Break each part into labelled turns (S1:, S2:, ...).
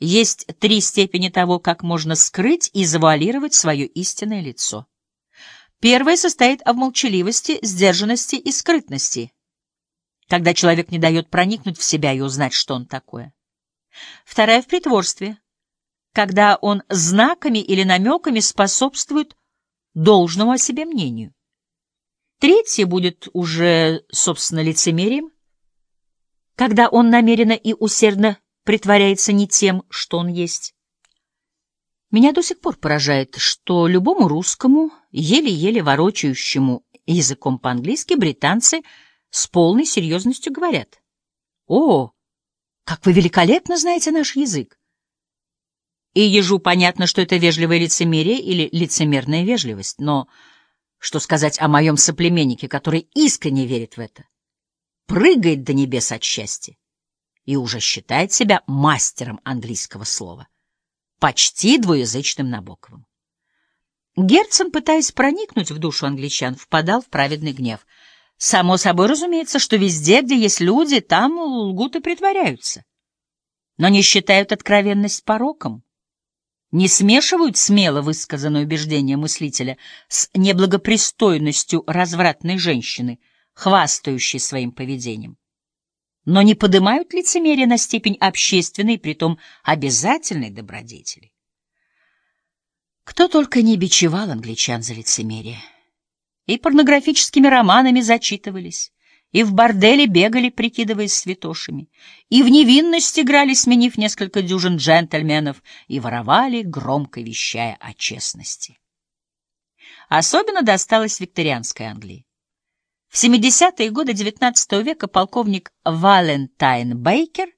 S1: Есть три степени того, как можно скрыть и завуалировать свое истинное лицо. Первое состоит в молчаливости, сдержанности и скрытности, когда человек не дает проникнуть в себя и узнать, что он такое. Вторая — в притворстве, когда он знаками или намеками способствует должному о себе мнению. Третье будет уже, собственно, лицемерием, когда он намеренно и усердно притворяется не тем, что он есть. Меня до сих пор поражает, что любому русскому, еле-еле ворочающему языком по-английски, британцы с полной серьезностью говорят. «О, как вы великолепно знаете наш язык!» И ежу понятно, что это вежливое лицемерие или лицемерная вежливость, но что сказать о моем соплеменнике, который искренне верит в это, прыгает до небес от счастья и уже считает себя мастером английского слова, почти двуязычным Набоковым. Герцен, пытаясь проникнуть в душу англичан, впадал в праведный гнев. Само собой разумеется, что везде, где есть люди, там лгут и притворяются. Но не считают откровенность пороком не смешивают смело высказанное убеждение мыслителя с неблагопристойностью развратной женщины, хвастающей своим поведением. Но не поднимают лицемерие на степень общественной, притом обязательной добродетели. Кто только не бичевал англичан за лицемерие. И порнографическими романами зачитывались, и в борделе бегали, прикидываясь святошами, и в невинность играли, сменив несколько дюжин джентльменов, и воровали, громко вещая о честности. Особенно досталось викторианской Англии. В 70-е годы XIX века полковник Валентайн Бейкер,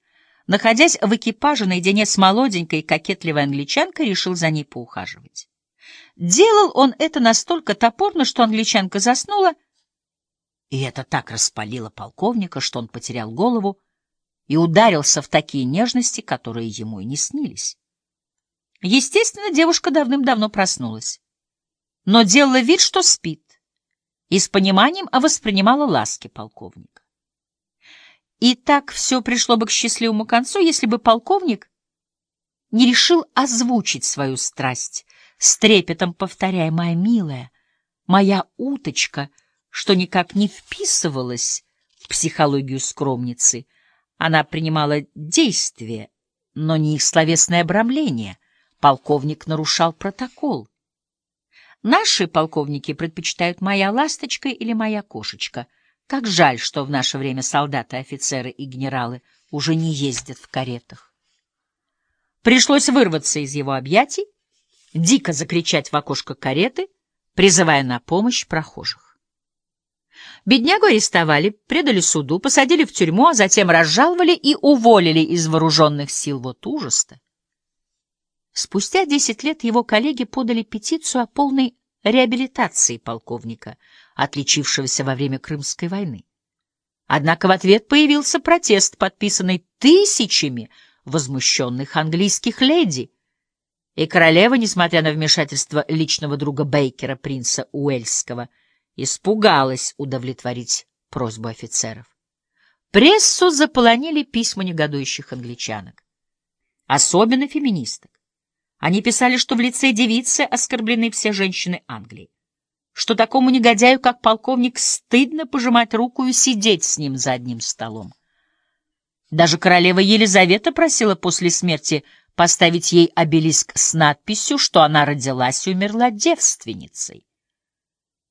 S1: находясь в экипаже наедине с молоденькой кокетливой англичанкой, решил за ней поухаживать. Делал он это настолько топорно, что англичанка заснула, и это так распалило полковника, что он потерял голову и ударился в такие нежности, которые ему и не снились. Естественно, девушка давным-давно проснулась, но делала вид, что спит, и с пониманием воспринимала ласки полковника. И так все пришло бы к счастливому концу, если бы полковник не решил озвучить свою страсть, с трепетом повторяя «моя милая, моя уточка», что никак не вписывалось в психологию скромницы. Она принимала действие, но не их словесное обрамление. Полковник нарушал протокол. Наши полковники предпочитают «моя ласточка» или «моя кошечка». Как жаль, что в наше время солдаты, офицеры и генералы уже не ездят в каретах. Пришлось вырваться из его объятий, дико закричать в окошко кареты, призывая на помощь прохожих. Беднягу арестовали, предали суду, посадили в тюрьму, а затем разжаловали и уволили из вооруженных сил. Вот ужас-то! Спустя десять лет его коллеги подали петицию о полной реабилитации полковника, отличившегося во время Крымской войны. Однако в ответ появился протест, подписанный тысячами возмущенных английских леди, и королева, несмотря на вмешательство личного друга Бейкера, принца Уэльского, испугалась удовлетворить просьбу офицеров. Прессу заполонили письма негодующих англичанок, особенно феминисток. Они писали, что в лице девицы оскорблены все женщины Англии, что такому негодяю, как полковник, стыдно пожимать руку и сидеть с ним за одним столом. Даже королева Елизавета просила после смерти поставить ей обелиск с надписью, что она родилась и умерла девственницей.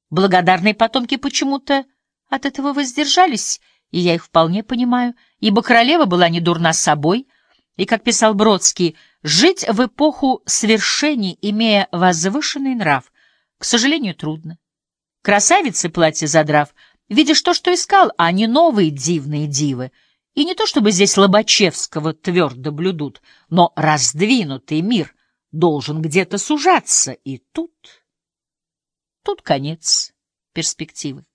S1: Благодарные потомки почему-то от этого воздержались, и я их вполне понимаю, ибо королева была не дурна собой, и, как писал Бродский, жить в эпоху свершений, имея возвышенный нрав, к сожалению, трудно. Красавицы платье задрав, видишь то, что искал, а не новые дивные дивы. И не то чтобы здесь Лобачевского твердо блюдут, но раздвинутый мир должен где-то сужаться, и тут... Тут конец перспективы.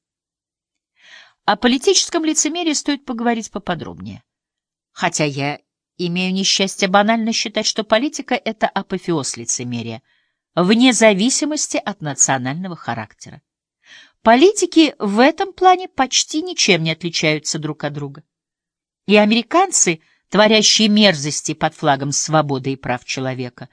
S1: О политическом лицемерии стоит поговорить поподробнее. Хотя я имею несчастье банально считать, что политика — это апофеоз лицемерия, вне зависимости от национального характера. Политики в этом плане почти ничем не отличаются друг от друга. И американцы творящие мерзости под флагом свободы и прав человека —